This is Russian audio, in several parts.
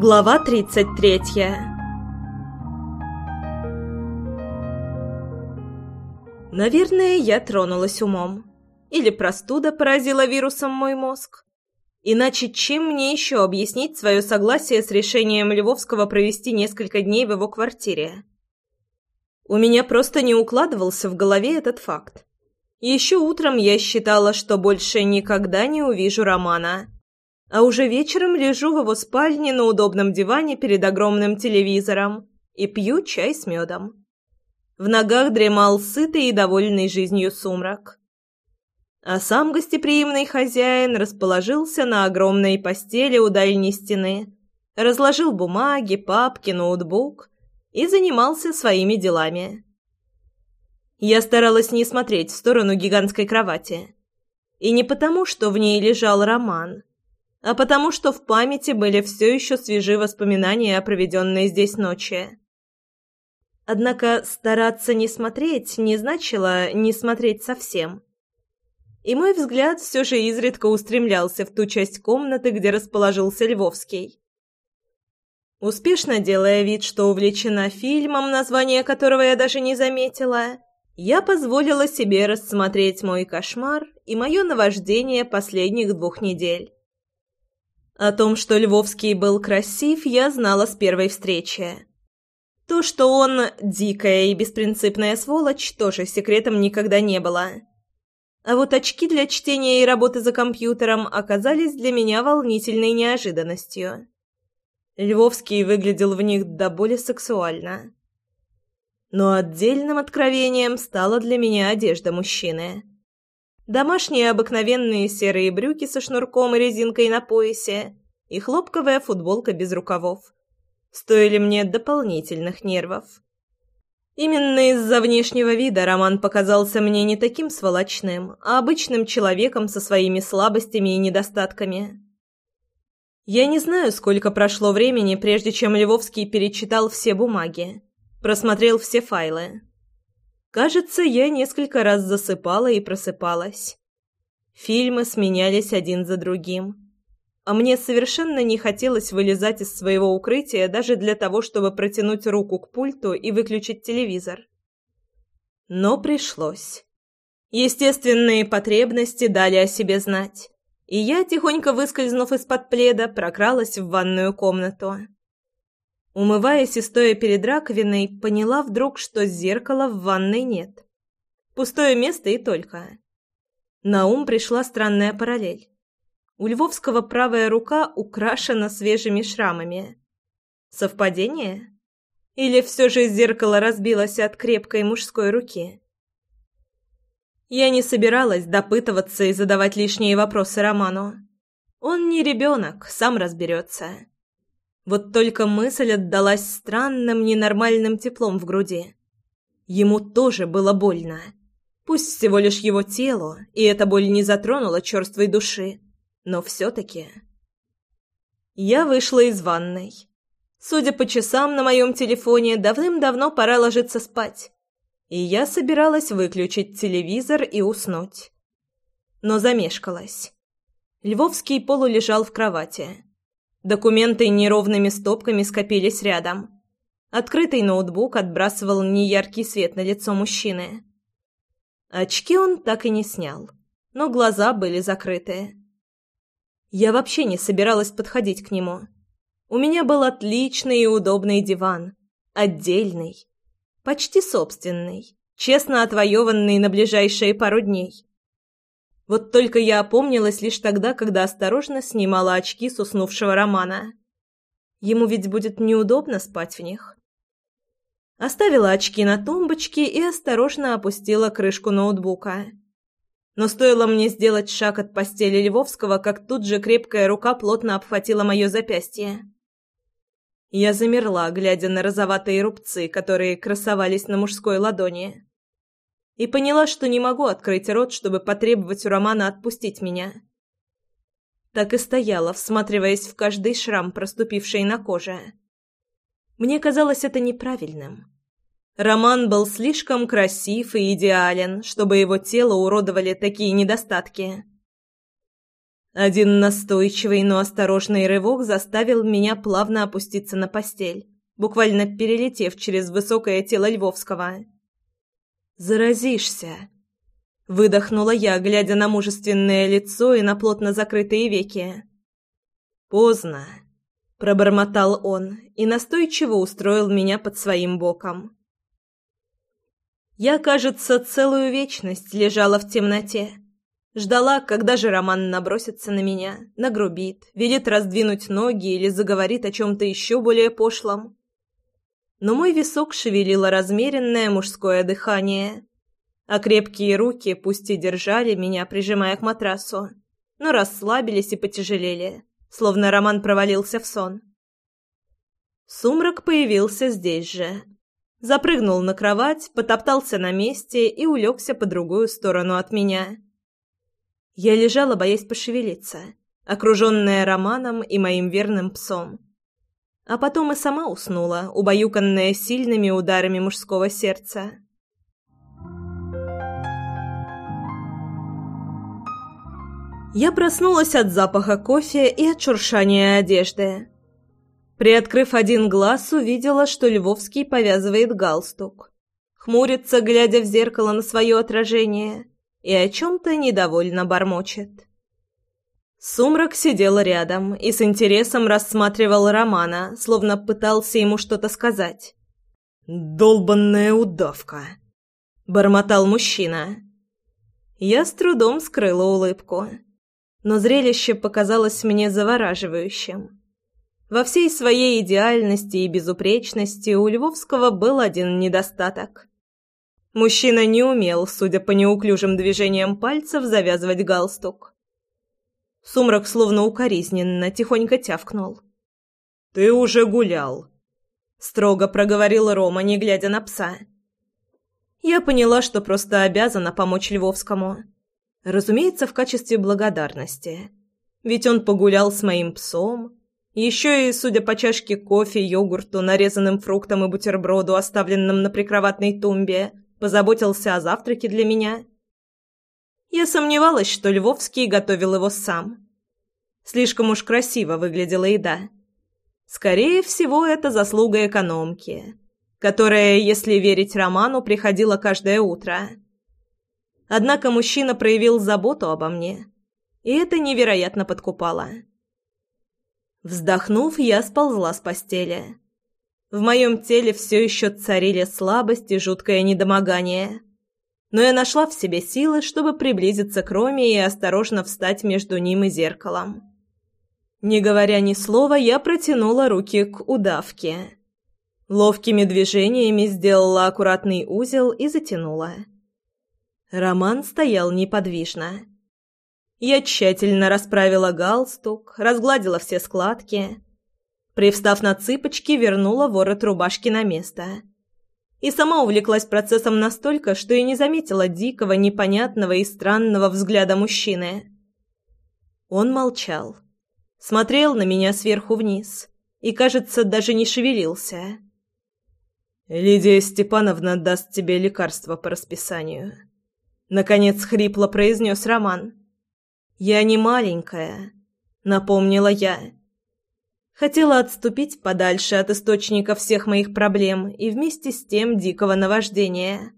Глава 33 Наверное, я тронулась умом. Или простуда поразила вирусом мой мозг. Иначе чем мне еще объяснить свое согласие с решением Львовского провести несколько дней в его квартире? У меня просто не укладывался в голове этот факт. Еще утром я считала, что больше никогда не увижу Романа а уже вечером лежу в его спальне на удобном диване перед огромным телевизором и пью чай с медом. В ногах дремал сытый и довольный жизнью сумрак. А сам гостеприимный хозяин расположился на огромной постели у дальней стены, разложил бумаги, папки, ноутбук и занимался своими делами. Я старалась не смотреть в сторону гигантской кровати. И не потому, что в ней лежал роман – а потому что в памяти были все еще свежи воспоминания о проведенной здесь ночи. Однако стараться не смотреть не значило не смотреть совсем. И мой взгляд все же изредка устремлялся в ту часть комнаты, где расположился Львовский. Успешно делая вид, что увлечена фильмом, название которого я даже не заметила, я позволила себе рассмотреть мой кошмар и мое наваждение последних двух недель. О том, что Львовский был красив, я знала с первой встречи. То, что он дикая и беспринципная сволочь, тоже секретом никогда не было. А вот очки для чтения и работы за компьютером оказались для меня волнительной неожиданностью. Львовский выглядел в них до боли сексуально. Но отдельным откровением стала для меня одежда мужчины. Домашние обыкновенные серые брюки со шнурком и резинкой на поясе и хлопковая футболка без рукавов. Стоили мне дополнительных нервов. Именно из-за внешнего вида Роман показался мне не таким сволочным, а обычным человеком со своими слабостями и недостатками. Я не знаю, сколько прошло времени, прежде чем Львовский перечитал все бумаги, просмотрел все файлы. Кажется, я несколько раз засыпала и просыпалась. Фильмы сменялись один за другим. А мне совершенно не хотелось вылезать из своего укрытия даже для того, чтобы протянуть руку к пульту и выключить телевизор. Но пришлось. Естественные потребности дали о себе знать, и я, тихонько выскользнув из-под пледа, прокралась в ванную комнату. Умываясь и стоя перед раковиной, поняла вдруг, что зеркала в ванной нет. Пустое место и только. На ум пришла странная параллель. У Львовского правая рука украшена свежими шрамами. Совпадение? Или все же зеркало разбилось от крепкой мужской руки? Я не собиралась допытываться и задавать лишние вопросы Роману. Он не ребенок, сам разберется. Вот только мысль отдалась странным, ненормальным теплом в груди. Ему тоже было больно. Пусть всего лишь его телу, и эта боль не затронула черствой души, но все-таки... Я вышла из ванной. Судя по часам на моем телефоне, давным-давно пора ложиться спать. И я собиралась выключить телевизор и уснуть. Но замешкалась. Львовский полулежал в кровати. Документы неровными стопками скопились рядом. Открытый ноутбук отбрасывал неяркий свет на лицо мужчины. Очки он так и не снял, но глаза были закрыты. Я вообще не собиралась подходить к нему. У меня был отличный и удобный диван. Отдельный. Почти собственный. Честно отвоеванный на ближайшие пару дней. Вот только я опомнилась лишь тогда, когда осторожно снимала очки с уснувшего Романа. Ему ведь будет неудобно спать в них. Оставила очки на тумбочке и осторожно опустила крышку ноутбука. Но стоило мне сделать шаг от постели Львовского, как тут же крепкая рука плотно обхватила мое запястье. Я замерла, глядя на розоватые рубцы, которые красовались на мужской ладони и поняла, что не могу открыть рот, чтобы потребовать у Романа отпустить меня. Так и стояла, всматриваясь в каждый шрам, проступивший на коже. Мне казалось это неправильным. Роман был слишком красив и идеален, чтобы его тело уродовали такие недостатки. Один настойчивый, но осторожный рывок заставил меня плавно опуститься на постель, буквально перелетев через высокое тело Львовского. «Заразишься!» Выдохнула я, глядя на мужественное лицо и на плотно закрытые веки. «Поздно», — пробормотал он и настойчиво устроил меня под своим боком. Я, кажется, целую вечность лежала в темноте. Ждала, когда же Роман набросится на меня, нагрубит, велит раздвинуть ноги или заговорит о чем-то еще более пошлом. Но мой висок шевелило размеренное мужское дыхание, а крепкие руки пусть и держали меня, прижимая к матрасу, но расслабились и потяжелели, словно Роман провалился в сон. Сумрак появился здесь же. Запрыгнул на кровать, потоптался на месте и улегся по другую сторону от меня. Я лежала, боясь пошевелиться, окруженная Романом и моим верным псом. А потом и сама уснула, убаюканная сильными ударами мужского сердца. Я проснулась от запаха кофе и от шуршания одежды. Приоткрыв один глаз, увидела, что Львовский повязывает галстук. Хмурится, глядя в зеркало на свое отражение, и о чем-то недовольно бормочет. Сумрак сидел рядом и с интересом рассматривал Романа, словно пытался ему что-то сказать. «Долбанная удавка!» — бормотал мужчина. Я с трудом скрыла улыбку но зрелище показалось мне завораживающим. Во всей своей идеальности и безупречности у Львовского был один недостаток. Мужчина не умел, судя по неуклюжим движениям пальцев, завязывать галстук. Сумрак словно укоризненно тихонько тявкнул. «Ты уже гулял», — строго проговорил Рома, не глядя на пса. Я поняла, что просто обязана помочь Львовскому. Разумеется, в качестве благодарности. Ведь он погулял с моим псом. Еще и, судя по чашке кофе, йогурту, нарезанным фруктам и бутерброду, оставленным на прикроватной тумбе, позаботился о завтраке для меня. Я сомневалась, что Львовский готовил его сам. Слишком уж красиво выглядела еда. Скорее всего, это заслуга экономки, которая, если верить роману, приходила каждое утро. Однако мужчина проявил заботу обо мне, и это невероятно подкупало. Вздохнув, я сползла с постели. В моем теле все еще царили слабость и жуткое недомогание. Но я нашла в себе силы, чтобы приблизиться к Роме и осторожно встать между ним и зеркалом. Не говоря ни слова, я протянула руки к удавке. Ловкими движениями сделала аккуратный узел и затянула. Роман стоял неподвижно. Я тщательно расправила галстук, разгладила все складки. Привстав на цыпочки, вернула ворот рубашки на место. И сама увлеклась процессом настолько, что и не заметила дикого, непонятного и странного взгляда мужчины. Он молчал. Смотрел на меня сверху вниз и, кажется, даже не шевелился. «Лидия Степановна даст тебе лекарство по расписанию», Наконец хрипло произнес Роман. «Я не маленькая», — напомнила я. Хотела отступить подальше от источника всех моих проблем и вместе с тем дикого наваждения.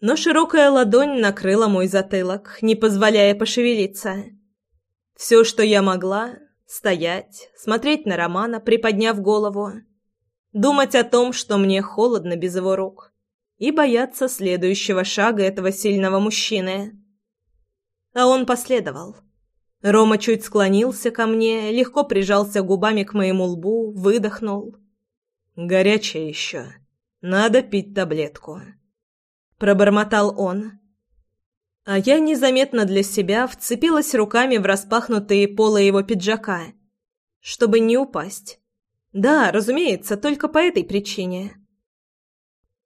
Но широкая ладонь накрыла мой затылок, не позволяя пошевелиться. Все, что я могла — стоять, смотреть на Романа, приподняв голову, думать о том, что мне холодно без его рук и бояться следующего шага этого сильного мужчины. А он последовал. Рома чуть склонился ко мне, легко прижался губами к моему лбу, выдохнул. «Горячее еще. Надо пить таблетку». Пробормотал он. А я незаметно для себя вцепилась руками в распахнутые полы его пиджака, чтобы не упасть. Да, разумеется, только по этой причине.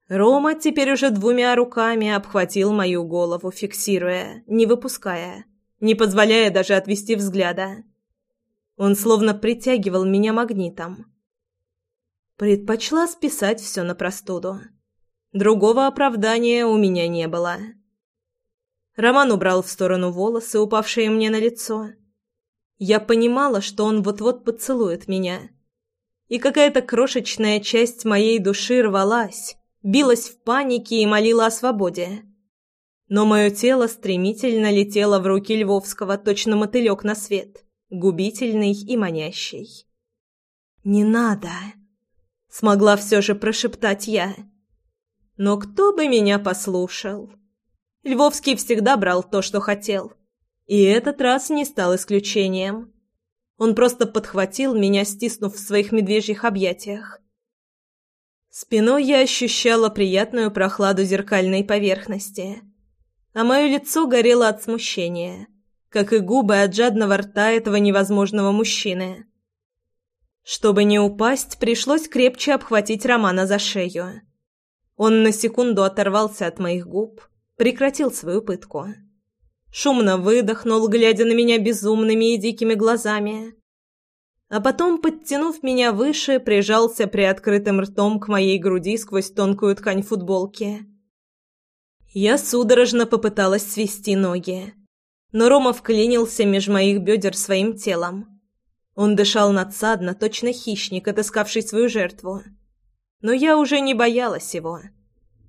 Рома теперь уже двумя руками обхватил мою голову, фиксируя, не выпуская, не позволяя даже отвести взгляда. Он словно притягивал меня магнитом. Предпочла списать все на простуду. Другого оправдания у меня не было. Роман убрал в сторону волосы, упавшие мне на лицо, Я понимала, что он вот-вот поцелует меня. И какая-то крошечная часть моей души рвалась, билась в панике и молила о свободе. Но мое тело стремительно летело в руки Львовского, точно мотылек на свет, губительный и манящий. «Не надо!» — смогла все же прошептать я. Но кто бы меня послушал? Львовский всегда брал то, что хотел. И этот раз не стал исключением. Он просто подхватил меня, стиснув в своих медвежьих объятиях. Спиной я ощущала приятную прохладу зеркальной поверхности — а мое лицо горело от смущения, как и губы от жадного рта этого невозможного мужчины. Чтобы не упасть, пришлось крепче обхватить Романа за шею. Он на секунду оторвался от моих губ, прекратил свою пытку. Шумно выдохнул, глядя на меня безумными и дикими глазами. А потом, подтянув меня выше, прижался приоткрытым ртом к моей груди сквозь тонкую ткань футболки я судорожно попыталась свести ноги, но Рома вклинился меж моих бедер своим телом. Он дышал надсадно, точно хищник, отыскавший свою жертву. Но я уже не боялась его.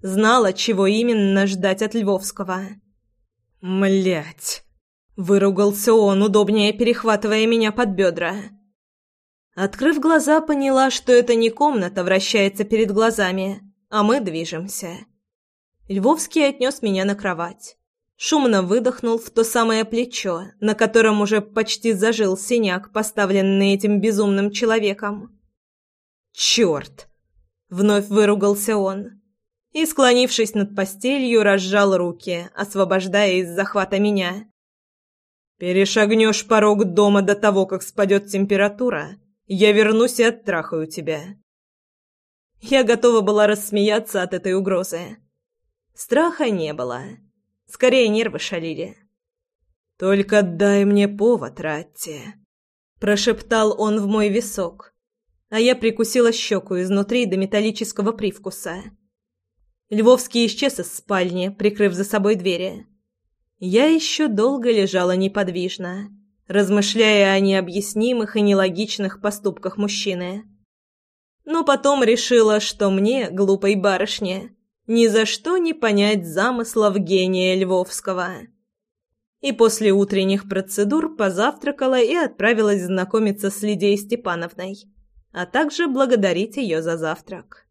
Знала, чего именно ждать от Львовского. «Млять!» — выругался он, удобнее перехватывая меня под бедра. Открыв глаза, поняла, что это не комната вращается перед глазами, а мы движемся. Львовский отнес меня на кровать. Шумно выдохнул в то самое плечо, на котором уже почти зажил синяк, поставленный этим безумным человеком. «Черт!» — вновь выругался он. И, склонившись над постелью, разжал руки, освобождая из захвата меня. «Перешагнешь порог дома до того, как спадет температура, я вернусь и оттрахаю тебя». Я готова была рассмеяться от этой угрозы. Страха не было. Скорее нервы шалили. «Только дай мне повод, Ратти», — прошептал он в мой висок, а я прикусила щеку изнутри до металлического привкуса. Львовский исчез из спальни, прикрыв за собой двери. Я еще долго лежала неподвижно, размышляя о необъяснимых и нелогичных поступках мужчины. Но потом решила, что мне, глупой барышне, ни за что не понять замыслов гения Львовского. И после утренних процедур позавтракала и отправилась знакомиться с Лидией Степановной, а также благодарить ее за завтрак.